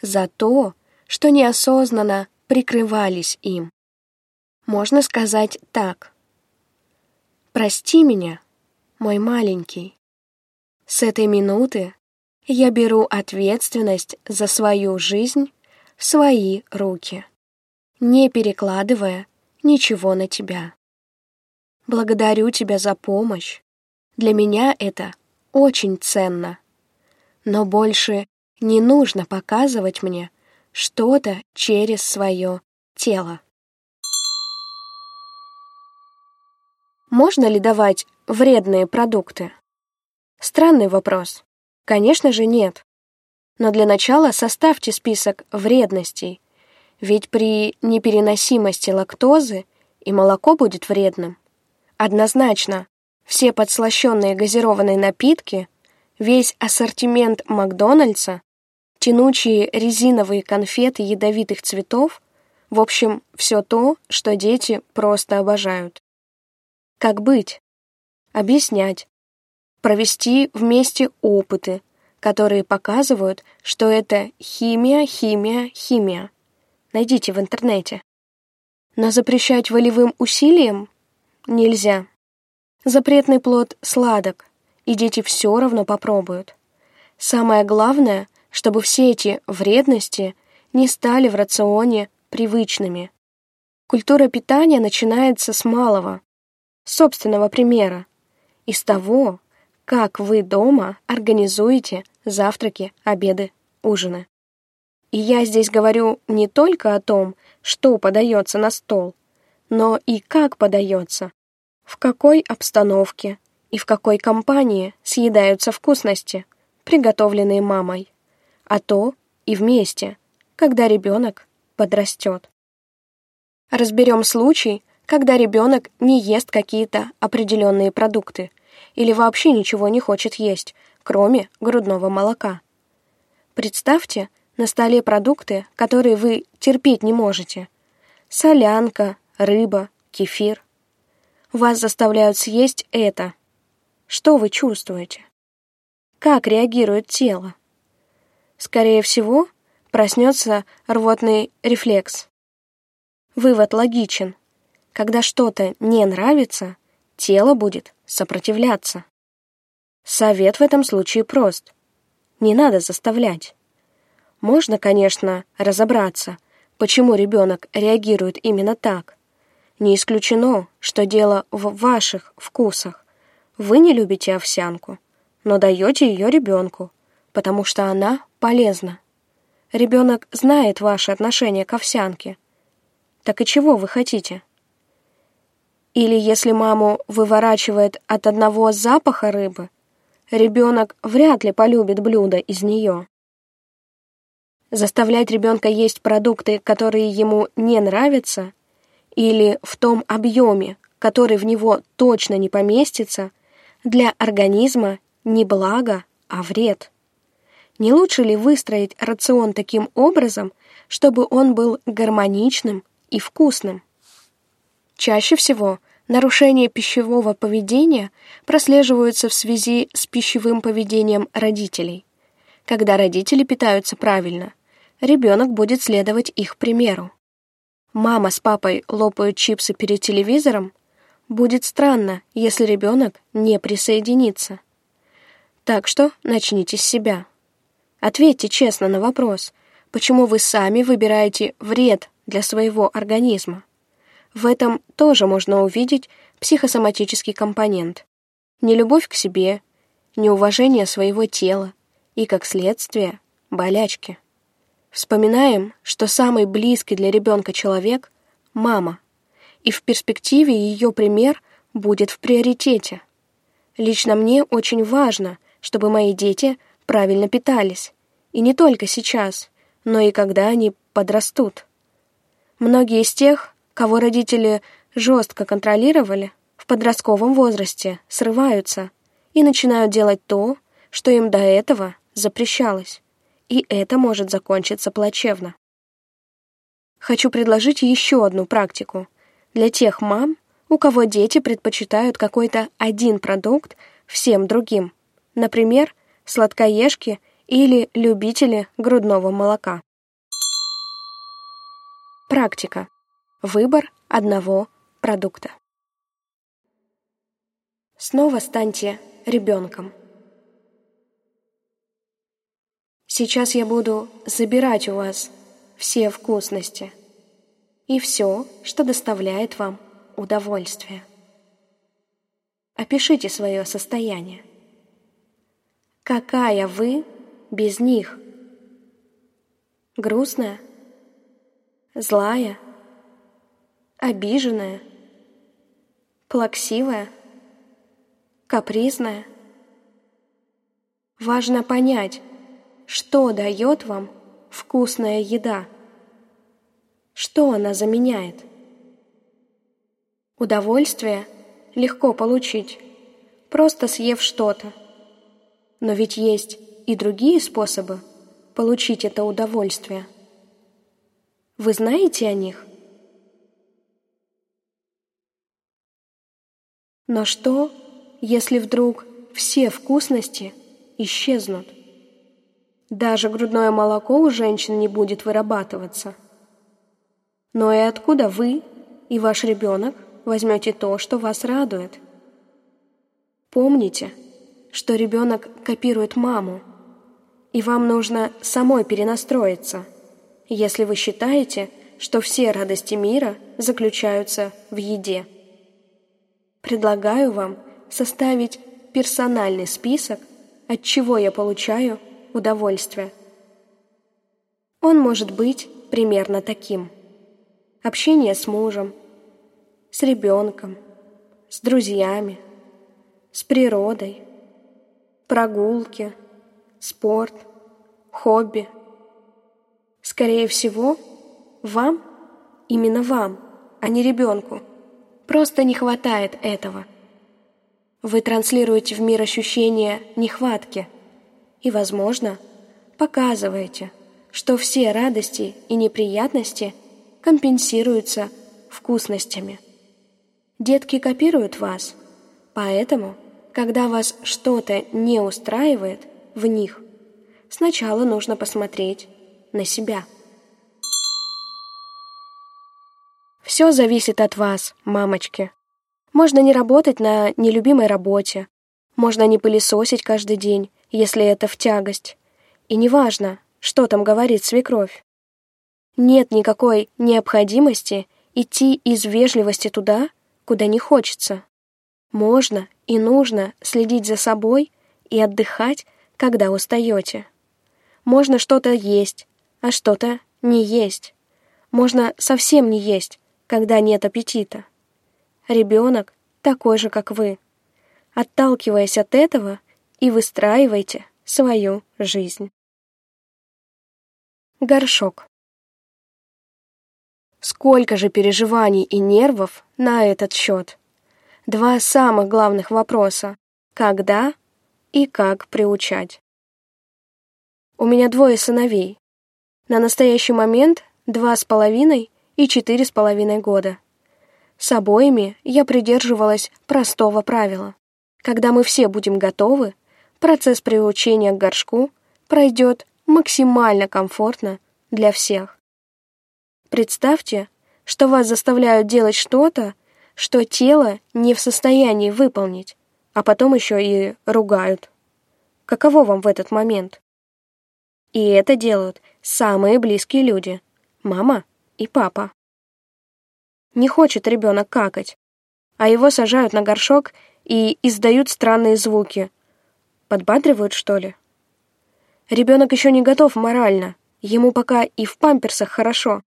Speaker 2: за то, что неосознанно прикрывались им. Можно сказать так. «Прости меня, мой маленький. С этой минуты я беру ответственность за свою жизнь в свои руки, не перекладывая ничего на тебя. Благодарю тебя за помощь. Для меня это очень ценно. Но больше не нужно показывать мне что-то через свое тело. Можно ли давать вредные продукты? Странный вопрос. Конечно же нет. Но для начала составьте список вредностей, ведь при непереносимости лактозы и молоко будет вредным. Однозначно, все подслащенные газированные напитки, весь ассортимент Макдональдса, тянучие резиновые конфеты ядовитых цветов, в общем, все то, что дети просто обожают. Как быть? Объяснять. Провести вместе опыты, которые показывают, что это химия, химия, химия. Найдите в интернете. Но запрещать волевым усилием Нельзя. Запретный плод сладок, и дети все равно попробуют. Самое главное, чтобы все эти вредности не стали в рационе привычными. Культура питания начинается с малого, собственного примера, из того, как вы дома организуете завтраки, обеды, ужины. И я здесь говорю не только о том, что подается на стол, но и как подается, в какой обстановке и в какой компании съедаются вкусности, приготовленные мамой, а то и вместе, когда ребенок подрастет. Разберем случай, когда ребенок не ест какие-то определенные продукты или вообще ничего не хочет есть, кроме грудного молока. Представьте на столе продукты, которые вы терпеть не можете. Солянка, рыба, кефир. Вас заставляют съесть это. Что вы чувствуете? Как реагирует тело? Скорее всего, проснется рвотный рефлекс. Вывод логичен. Когда что-то не нравится, тело будет сопротивляться. Совет в этом случае прост. Не надо заставлять. Можно, конечно, разобраться, почему ребенок реагирует именно так. Не исключено, что дело в ваших вкусах. Вы не любите овсянку, но даете ее ребенку, потому что она полезна. Ребенок знает ваше отношение к овсянке. Так и чего вы хотите? Или если маму выворачивает от одного запаха рыбы, ребенок вряд ли полюбит блюдо из нее. Заставлять ребенка есть продукты, которые ему не нравятся, или в том объеме, который в него точно не поместится, для организма не благо, а вред. Не лучше ли выстроить рацион таким образом, чтобы он был гармоничным и вкусным? Чаще всего нарушения пищевого поведения прослеживаются в связи с пищевым поведением родителей. Когда родители питаются правильно, ребенок будет следовать их примеру мама с папой лопают чипсы перед телевизором, будет странно, если ребенок не присоединится. Так что начните с себя. Ответьте честно на вопрос, почему вы сами выбираете вред для своего организма. В этом тоже можно увидеть психосоматический компонент. Нелюбовь к себе, неуважение своего тела и, как следствие, болячки. Вспоминаем, что самый близкий для ребенка человек — мама, и в перспективе ее пример будет в приоритете. Лично мне очень важно, чтобы мои дети правильно питались, и не только сейчас, но и когда они подрастут. Многие из тех, кого родители жестко контролировали, в подростковом возрасте срываются и начинают делать то, что им до этого запрещалось и это может закончиться плачевно. Хочу предложить еще одну практику для тех мам, у кого дети предпочитают какой-то один продукт всем другим, например, сладкоежки или любители грудного молока. Практика. Выбор одного продукта.
Speaker 1: Снова станьте ребенком. Сейчас я буду забирать у вас все вкусности и все, что доставляет вам удовольствие. Опишите свое состояние. Какая вы без них? Грустная? Злая? Обиженная? Плаксивая? Капризная? Важно понять, что дает вам вкусная еда. Что она заменяет? Удовольствие легко получить, просто съев что-то. Но ведь есть и другие способы получить это удовольствие. Вы знаете о них? Но что, если вдруг все вкусности исчезнут? Даже грудное молоко у женщин не будет вырабатываться. Но и откуда вы и ваш ребенок возьмете то, что вас радует? Помните, что ребенок копирует маму, и вам нужно самой перенастроиться, если вы считаете, что все радости мира заключаются в еде. Предлагаю вам составить персональный список, от чего я получаю удовольствие. Он может быть примерно таким. Общение с мужем, с ребенком, с друзьями, с природой, прогулки, спорт, хобби. Скорее всего, вам, именно вам, а не ребенку, просто не хватает этого. Вы транслируете в мир ощущение нехватки – и, возможно, показываете, что все радости и неприятности компенсируются вкусностями. Детки копируют вас, поэтому, когда вас что-то не устраивает в них, сначала нужно посмотреть на себя. Все зависит от вас, мамочки. Можно не работать на нелюбимой работе, можно не пылесосить каждый день, если это в тягость. И неважно, что там говорит свекровь. Нет никакой необходимости идти из вежливости туда, куда не хочется. Можно и нужно следить за собой и отдыхать, когда устаете. Можно что-то есть, а что-то не есть. Можно совсем не есть, когда нет аппетита. Ребенок такой же, как вы. Отталкиваясь от этого, и выстраивайте свою жизнь. Горшок. Сколько же переживаний и нервов на этот счет? Два самых главных вопроса – когда и как приучать. У меня двое сыновей. На настоящий момент два с половиной и четыре с половиной года. С обоими я придерживалась простого правила. Когда мы все будем готовы, процесс приучения к горшку пройдет максимально комфортно для всех. Представьте, что вас заставляют делать что-то, что тело не в состоянии выполнить, а потом еще и ругают. Каково вам в этот момент? И это делают самые близкие люди — мама и папа. Не хочет ребенок какать, а его сажают на горшок и издают странные звуки, Подбадривают, что ли? Ребенок еще не готов морально, ему пока и в памперсах хорошо.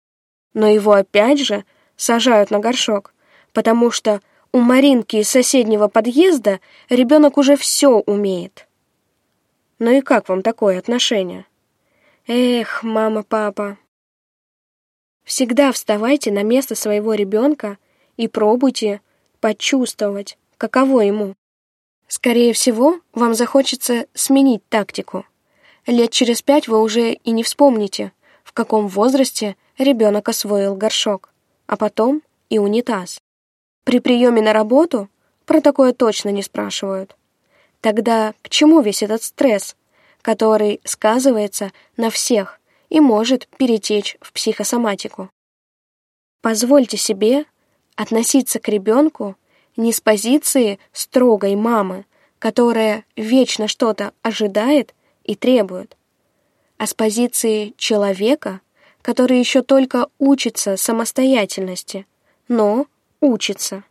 Speaker 1: Но его опять же сажают на горшок, потому что у Маринки из соседнего подъезда ребенок уже все умеет. Ну и как вам такое отношение? Эх, мама, папа. Всегда вставайте на место своего ребенка и пробуйте почувствовать, каково ему. Скорее всего, вам захочется сменить тактику. Лет через пять вы уже и не вспомните, в каком возрасте ребенок освоил горшок, а потом и унитаз. При приеме на работу про такое точно не спрашивают. Тогда к чему весь этот стресс, который сказывается на всех и может перетечь в психосоматику? Позвольте себе относиться к ребенку не с позиции строгой мамы, которая вечно что-то ожидает и требует, а с позиции человека, который еще только учится самостоятельности, но учится.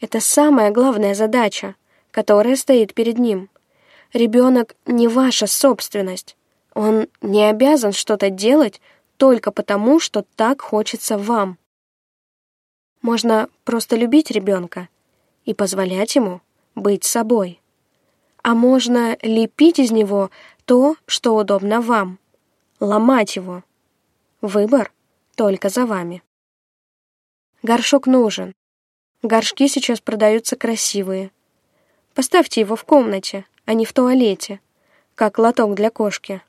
Speaker 1: Это самая главная задача, которая стоит перед ним. Ребенок не ваша собственность. Он не обязан что-то делать только потому, что так хочется вам. Можно просто любить ребенка и позволять ему быть собой. А можно лепить из него то, что удобно вам, ломать его. Выбор только за вами. Горшок нужен. Горшки сейчас продаются красивые. Поставьте его в комнате, а не в туалете, как лоток для кошки.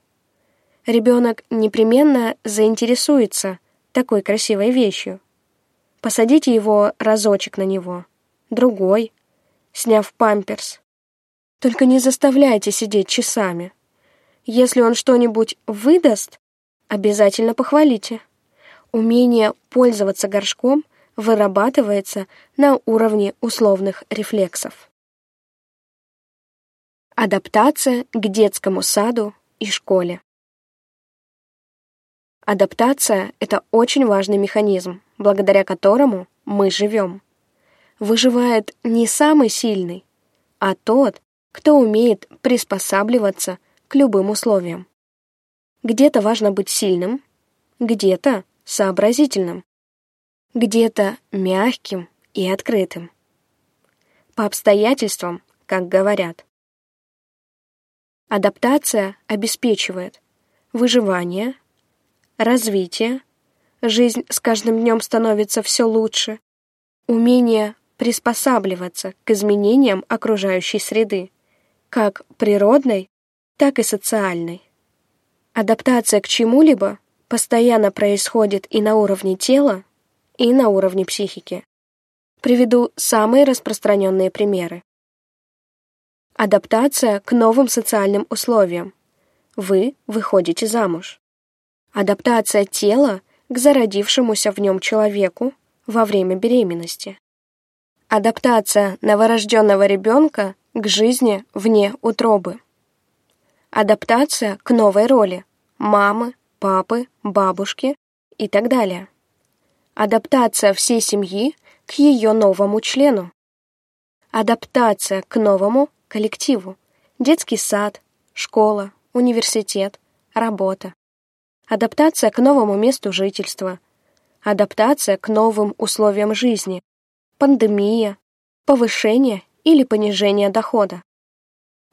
Speaker 1: Ребенок непременно заинтересуется такой красивой вещью. Посадите его разочек на него, другой, сняв памперс. Только не заставляйте сидеть часами. Если он что-нибудь выдаст, обязательно похвалите. Умение пользоваться горшком вырабатывается на уровне условных рефлексов. Адаптация к детскому саду и школе. Адаптация — это очень важный механизм, благодаря которому мы живем. Выживает не самый сильный, а тот, кто умеет приспосабливаться к любым условиям. Где-то важно быть сильным, где-то сообразительным, где-то мягким и открытым. По обстоятельствам, как говорят. Адаптация обеспечивает выживание, развитие, жизнь с каждым днем становится все лучше, умение приспосабливаться к изменениям окружающей среды, как природной, так и социальной. Адаптация к чему-либо постоянно происходит и на уровне тела, и на уровне психики. Приведу самые распространенные примеры. Адаптация к новым социальным условиям. Вы выходите замуж. Адаптация тела к зародившемуся в нем человеку во время беременности. Адаптация новорожденного ребенка к жизни вне утробы. Адаптация к новой роли мамы, папы, бабушки и так далее. Адаптация всей семьи к ее новому члену. Адаптация к новому коллективу. Детский сад, школа, университет, работа. Адаптация к новому месту жительства. Адаптация к новым условиям жизни. Пандемия, повышение или понижение дохода.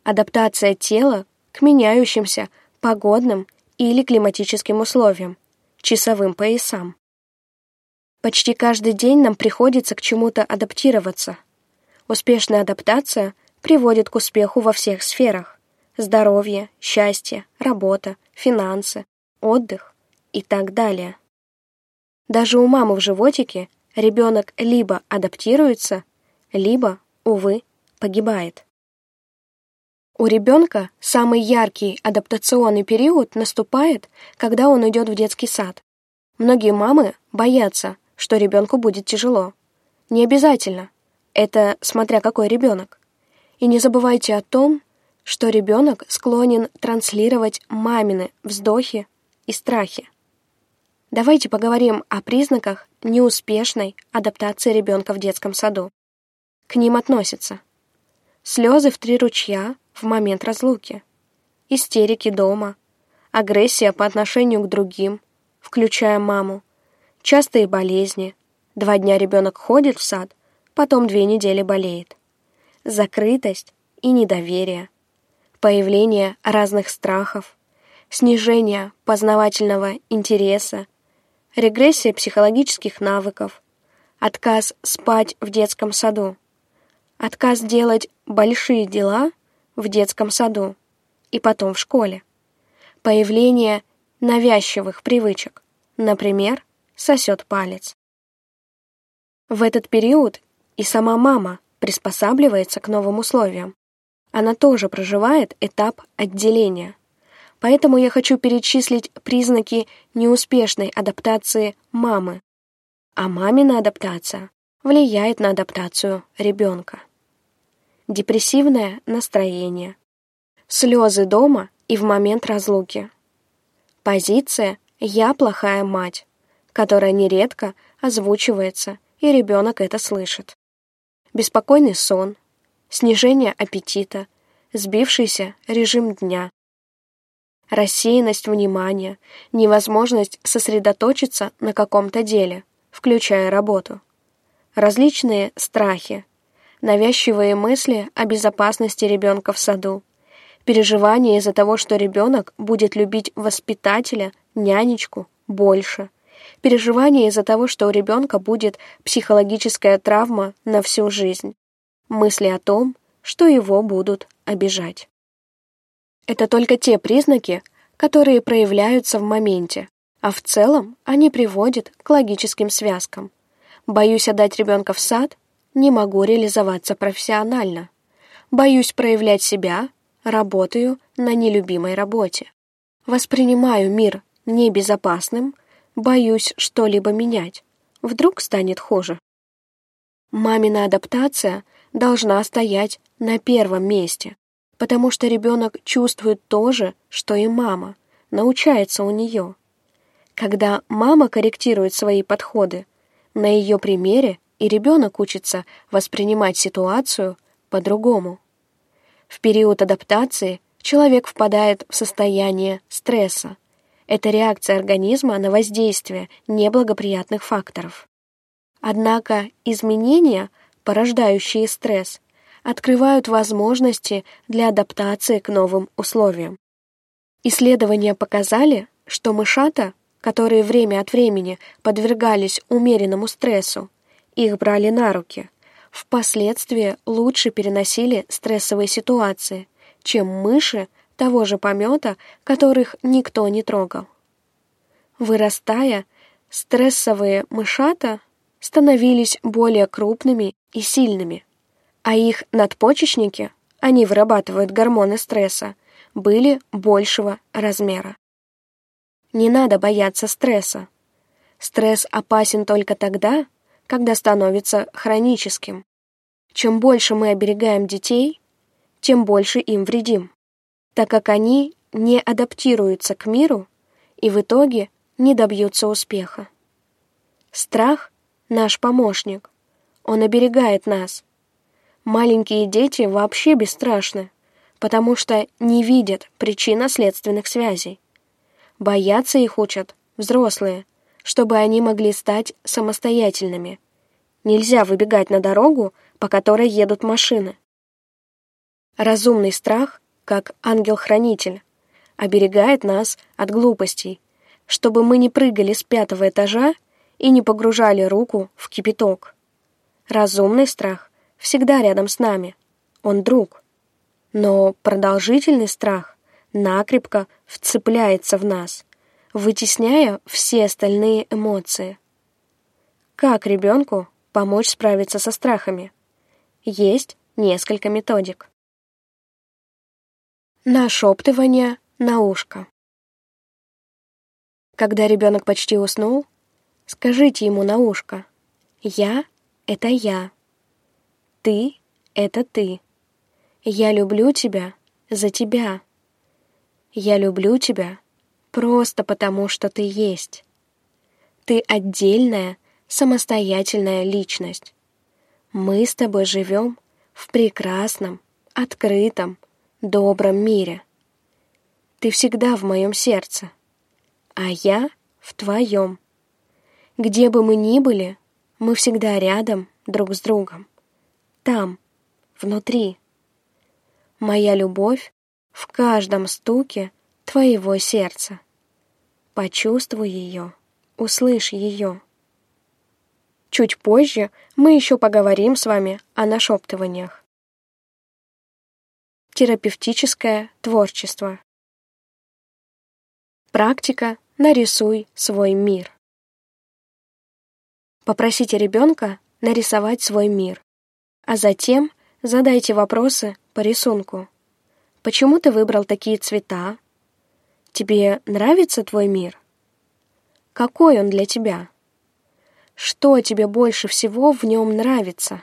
Speaker 1: Адаптация тела к меняющимся погодным или климатическим условиям, часовым поясам. Почти каждый день нам приходится к чему-то адаптироваться. Успешная адаптация приводит к успеху во всех сферах. Здоровье, счастье, работа, финансы, отдых и так далее. Даже у мамы в животике ребенок либо адаптируется, либо, увы, погибает. У ребенка самый яркий адаптационный период наступает, когда он идет в детский сад. Многие мамы боятся, что ребенку будет тяжело. Не обязательно. Это смотря какой ребенок. И не забывайте о том, что ребенок склонен транслировать мамины вздохи и страхи. Давайте поговорим о признаках неуспешной адаптации ребенка в детском саду. К ним относятся слезы в три ручья в момент разлуки, истерики дома, агрессия по отношению к другим, включая маму, частые болезни. Два дня ребенок ходит в сад, потом две недели болеет. Закрытость и недоверие. Появление разных страхов. Снижение познавательного интереса. Регрессия психологических навыков. Отказ спать в детском саду. Отказ делать большие дела в детском саду и потом в школе. Появление навязчивых привычек, например, сосет палец. В этот период и сама мама приспосабливается к новым условиям. Она тоже проживает этап отделения. Поэтому я хочу перечислить признаки неуспешной адаптации мамы. А мамина адаптация
Speaker 2: влияет на адаптацию ребенка. Депрессивное настроение. Слезы дома и в момент разлуки. Позиция «я плохая мать», которая нередко озвучивается, и ребенок это слышит. Беспокойный сон, снижение аппетита, сбившийся режим дня, рассеянность внимания, невозможность сосредоточиться на каком-то деле, включая работу, различные страхи, навязчивые мысли о безопасности ребенка в саду, переживания из-за того, что ребенок будет любить воспитателя, нянечку больше, переживания из-за того, что у ребенка будет психологическая травма на всю жизнь, мысли о том, что его будут обижать. Это только те признаки, которые проявляются в моменте, а в целом они приводят к логическим связкам. Боюсь отдать ребенка в сад, не могу реализоваться профессионально. Боюсь проявлять себя, работаю на нелюбимой работе. Воспринимаю мир небезопасным, боюсь что-либо менять. Вдруг станет хуже. Мамина адаптация должна стоять на первом месте, потому что ребенок чувствует то же, что и мама, научается у нее. Когда мама корректирует свои подходы, на ее примере и ребенок учится воспринимать ситуацию по-другому. В период адаптации человек впадает в состояние стресса. Это реакция организма на воздействие неблагоприятных факторов. Однако изменения, порождающие стресс, открывают возможности для адаптации к новым условиям. Исследования показали, что мышата, которые время от времени подвергались умеренному стрессу, их брали на руки, впоследствии лучше переносили стрессовые ситуации, чем мыши того же помета, которых никто не трогал. Вырастая, стрессовые мышата становились более крупными и сильными а их надпочечники, они вырабатывают гормоны стресса, были большего размера. Не надо бояться стресса. Стресс опасен только тогда, когда становится хроническим. Чем больше мы оберегаем детей, тем больше им вредим, так как они не адаптируются к миру и в итоге не добьются успеха. Страх — наш помощник. Он оберегает нас, Маленькие дети вообще бесстрашны, потому что не видят причинно-следственных связей. Бояться их учат взрослые, чтобы они могли стать самостоятельными. Нельзя выбегать на дорогу, по которой едут машины. Разумный страх, как ангел-хранитель, оберегает нас от глупостей, чтобы мы не прыгали с пятого этажа и не погружали руку в кипяток. Разумный страх всегда рядом с нами. Он друг. Но продолжительный страх накрепко вцепляется в нас, вытесняя все остальные эмоции. Как ребенку помочь справиться со страхами? Есть несколько методик. Нашептывание на ушко. Когда ребенок почти уснул, скажите ему на ушко «Я — это я». Ты — это ты. Я люблю тебя за тебя. Я люблю тебя просто потому, что ты есть. Ты отдельная, самостоятельная личность. Мы с тобой живем в прекрасном, открытом, добром мире. Ты всегда в моем сердце, а я в твоем. Где бы мы ни были, мы всегда рядом друг с другом там, внутри. Моя любовь в каждом стуке твоего сердца. Почувствуй ее, услышь ее. Чуть позже мы еще поговорим с вами о нашептываниях. Терапевтическое творчество. Практика «Нарисуй свой мир». Попросите ребенка нарисовать свой мир а затем задайте вопросы по рисунку. Почему ты выбрал такие цвета? Тебе нравится твой мир? Какой он для тебя? что тебе больше всего в нем нравится?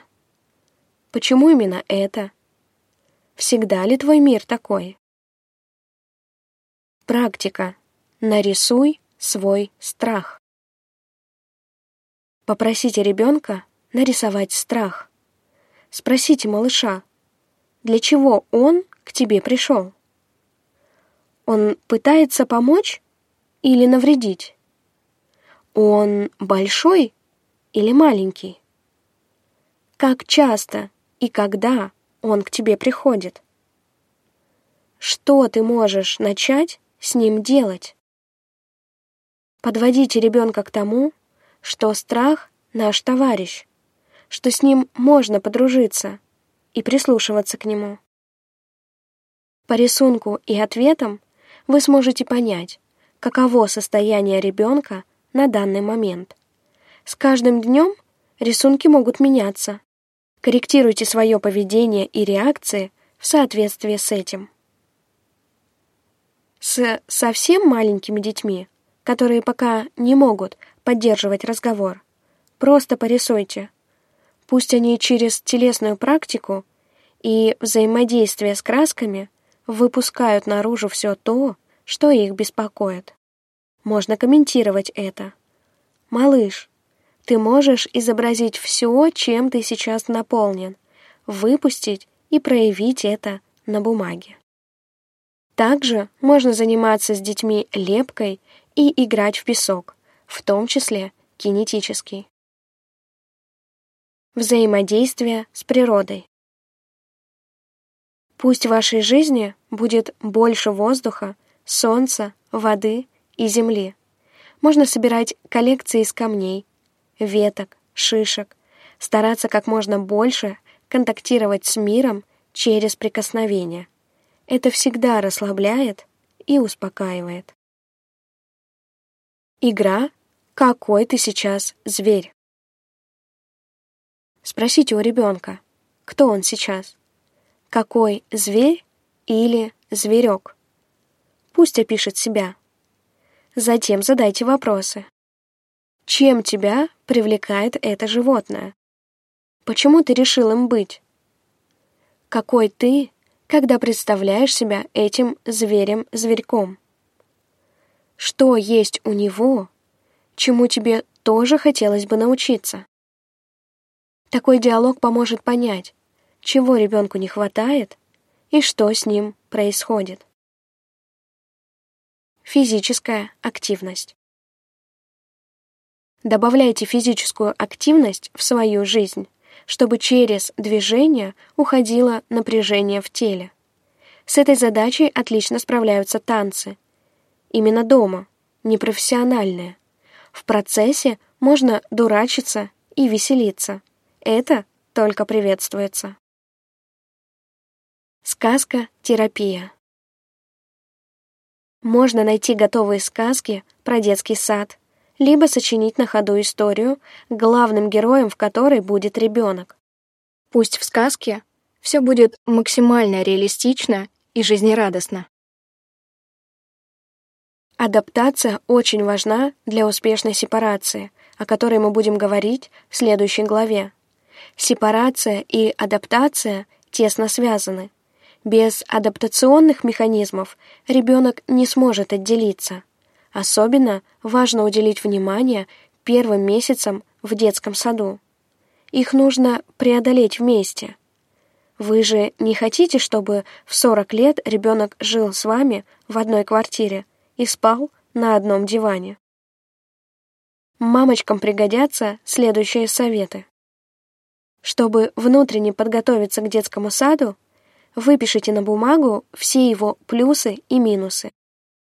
Speaker 2: Почему именно это? Всегда ли твой мир такой? Практика. Нарисуй свой страх. Попросите ребенка нарисовать страх. Спросите малыша, для чего он к тебе пришел? Он пытается помочь или навредить? Он большой или маленький? Как часто и когда он к тебе приходит? Что ты можешь начать с ним делать? Подводите ребенка к тому, что страх — наш товарищ, что с ним можно подружиться и прислушиваться к нему. По рисунку и ответам вы сможете понять, каково состояние ребенка на данный момент. С каждым днем рисунки могут меняться. Корректируйте свое поведение и реакции в соответствии с этим. С совсем маленькими детьми, которые пока не могут поддерживать разговор, просто порисуйте. Пусть они через телесную практику и взаимодействие с красками выпускают наружу все то, что их беспокоит. Можно комментировать это. «Малыш, ты можешь изобразить все, чем ты сейчас наполнен, выпустить и проявить это на бумаге. Также можно заниматься с детьми лепкой и играть в песок, в том числе кинетический. Взаимодействие с природой. Пусть в вашей жизни будет больше воздуха, солнца, воды и земли. Можно собирать коллекции из камней, веток, шишек, стараться как можно больше контактировать с миром через прикосновение. Это всегда расслабляет и успокаивает. Игра «Какой ты сейчас зверь?» Спросите у ребенка, кто он сейчас какой зверь или зверек. Пусть опишет себя. Затем задайте вопросы. Чем тебя привлекает это животное? Почему ты решил им быть? Какой ты, когда представляешь себя этим зверем-зверьком? Что есть у него, чему тебе тоже хотелось бы научиться? Такой диалог поможет понять, чего ребенку не хватает и что с ним происходит. Физическая активность. Добавляйте физическую активность в свою жизнь, чтобы через движение уходило напряжение в теле. С этой задачей отлично справляются танцы. Именно дома, непрофессиональные. В процессе можно дурачиться и веселиться. Это только приветствуется. Сказка-терапия. Можно найти готовые сказки про детский сад, либо сочинить на ходу историю, главным героем в которой будет ребенок. Пусть в сказке все будет максимально реалистично и жизнерадостно. Адаптация очень важна для успешной сепарации, о которой мы будем говорить в следующей главе. Сепарация и адаптация тесно связаны. Без адаптационных механизмов ребенок не сможет отделиться. Особенно важно уделить внимание первым месяцам в детском саду. Их нужно преодолеть вместе. Вы же не хотите, чтобы в 40 лет ребенок жил с вами в одной квартире и спал на одном диване. Мамочкам пригодятся следующие советы. Чтобы внутренне подготовиться к детскому саду, Выпишите на бумагу все его плюсы и минусы.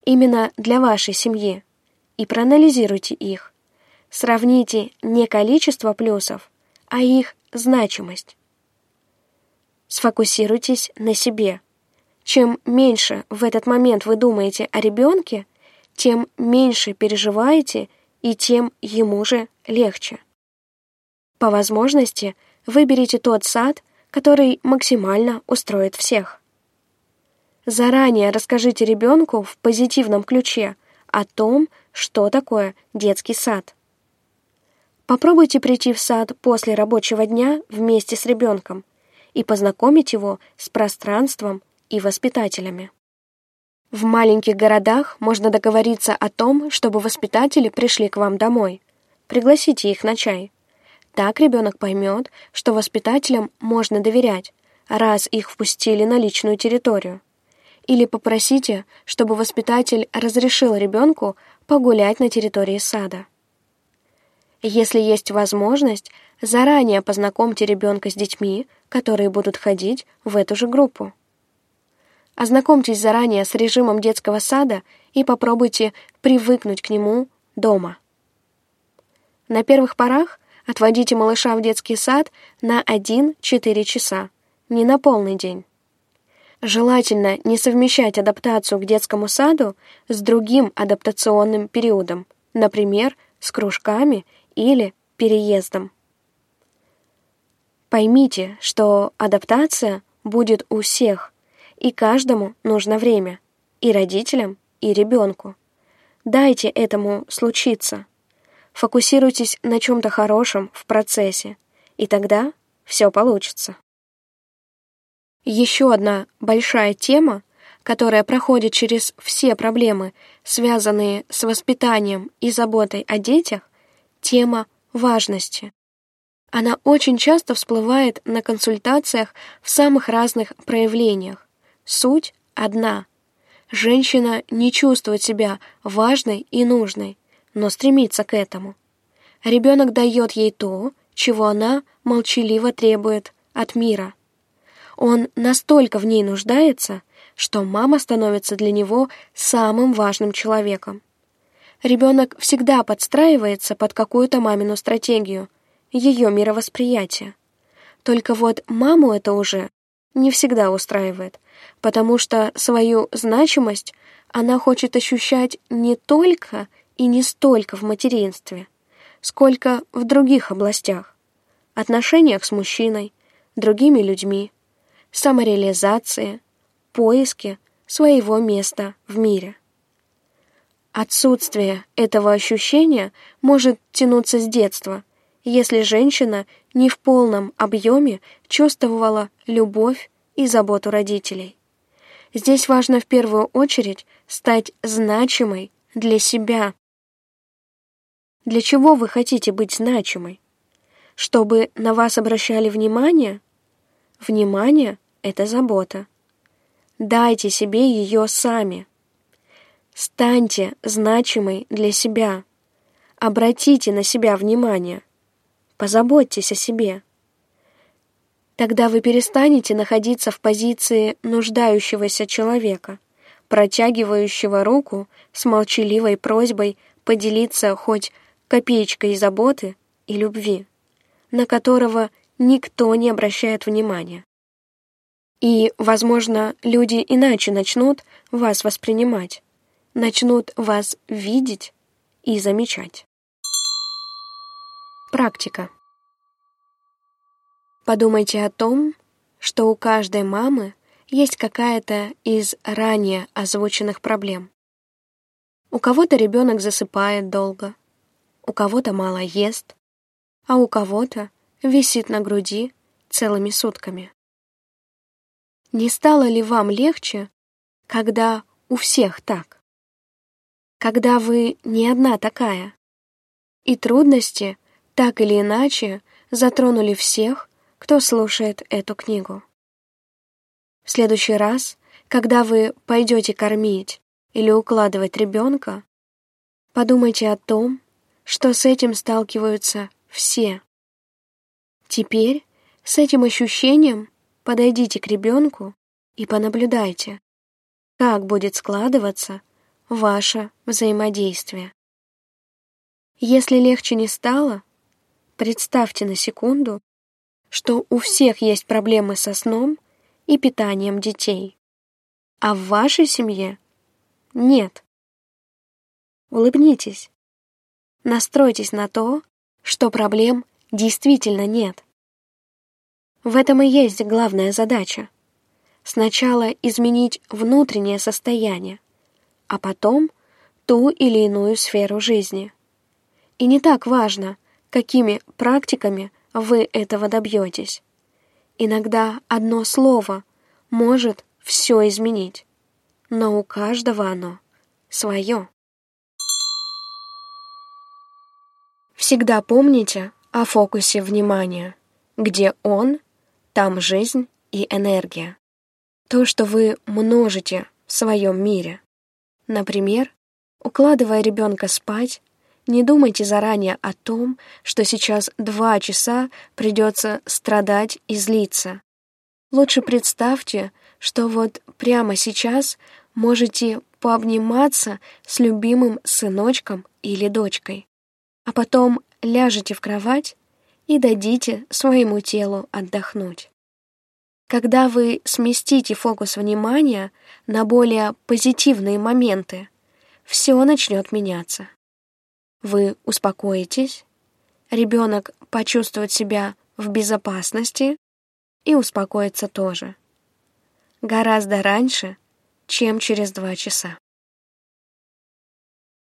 Speaker 2: Именно для вашей семьи. И проанализируйте их. Сравните не количество плюсов, а их значимость. Сфокусируйтесь на себе. Чем меньше в этот момент вы думаете о ребенке, тем меньше переживаете и тем ему же легче. По возможности выберите тот сад, который максимально устроит всех. Заранее расскажите ребенку в позитивном ключе о том, что такое детский сад.
Speaker 1: Попробуйте прийти в сад после рабочего дня вместе с ребенком и познакомить его с пространством и воспитателями. В маленьких городах можно договориться о том, чтобы воспитатели пришли к вам домой. Пригласите их на чай. Так ребенок поймет, что воспитателям можно доверять, раз их впустили на личную территорию. Или попросите, чтобы воспитатель разрешил ребенку погулять на территории сада. Если есть возможность, заранее познакомьте ребенка с детьми, которые будут ходить в эту же группу. Ознакомьтесь заранее с режимом детского сада и попробуйте привыкнуть к нему дома. На первых порах отводите малыша в детский сад на 1-4 часа, не на полный день. Желательно не совмещать адаптацию к детскому саду с другим адаптационным периодом, например, с кружками или переездом. Поймите, что адаптация будет у всех, и каждому нужно время, и родителям, и ребенку. Дайте этому случиться. Фокусируйтесь на чем-то хорошем в процессе, и тогда все получится. Еще одна большая тема, которая проходит через все проблемы, связанные с воспитанием и заботой о детях, тема важности. Она очень часто всплывает на консультациях в самых разных проявлениях. Суть одна. Женщина не чувствует себя важной и нужной, но стремится к этому. Ребенок дает ей то, чего она молчаливо требует от мира. Он настолько в ней нуждается, что мама становится для него самым важным человеком. Ребенок всегда подстраивается под какую-то мамину стратегию, ее мировосприятие. Только вот маму это уже не всегда устраивает, потому что свою значимость она хочет ощущать не только и не столько в материнстве, сколько в других областях, отношениях с мужчиной, другими людьми, самореализации, поиске своего места в мире. Отсутствие этого ощущения может тянуться с детства, если женщина не в полном объеме чувствовала любовь и заботу родителей. Здесь важно в первую очередь стать значимой для себя. Для чего вы хотите быть значимой? Чтобы на вас обращали внимание? Внимание — это забота. Дайте себе ее сами — Станьте значимой для себя. Обратите на себя внимание. Позаботьтесь о себе. Тогда вы перестанете находиться в позиции нуждающегося человека, протягивающего руку с молчаливой просьбой поделиться хоть копеечкой заботы и любви, на которого никто не обращает внимания. И, возможно, люди иначе начнут вас воспринимать начнут вас видеть и замечать. Практика. Подумайте о том, что у каждой мамы есть какая-то из ранее озвученных проблем. У кого-то ребенок засыпает долго, у кого-то мало ест, а у кого-то висит на груди целыми сутками. Не стало ли вам легче, когда у всех так? когда вы не одна такая. И трудности, так или иначе, затронули всех, кто слушает эту книгу. В следующий раз, когда вы пойдете кормить или укладывать ребенка, подумайте о том, что с этим сталкиваются все. Теперь с этим ощущением подойдите к ребенку и понаблюдайте, как будет складываться ваше взаимодействие. Если легче не стало, представьте на секунду, что у всех есть проблемы со сном и питанием детей, а в вашей семье нет. Улыбнитесь. Настройтесь на то, что проблем действительно нет. В этом и есть главная задача. Сначала изменить внутреннее состояние, а потом ту или иную сферу жизни. И не так важно,
Speaker 2: какими практиками вы этого добьетесь. Иногда одно слово может все изменить, но у каждого оно свое. Всегда помните о фокусе внимания. Где он, там жизнь и энергия. То, что вы множите в своем мире. Например, укладывая ребенка спать, не думайте заранее о том, что сейчас два часа придется страдать и злиться. Лучше представьте, что вот прямо сейчас можете пообниматься с любимым сыночком или дочкой, а потом ляжете в кровать и дадите своему телу отдохнуть. Когда вы сместите фокус внимания на более позитивные моменты, все начнет меняться. Вы успокоитесь, ребенок почувствует себя в безопасности и успокоится тоже. Гораздо раньше, чем через два часа.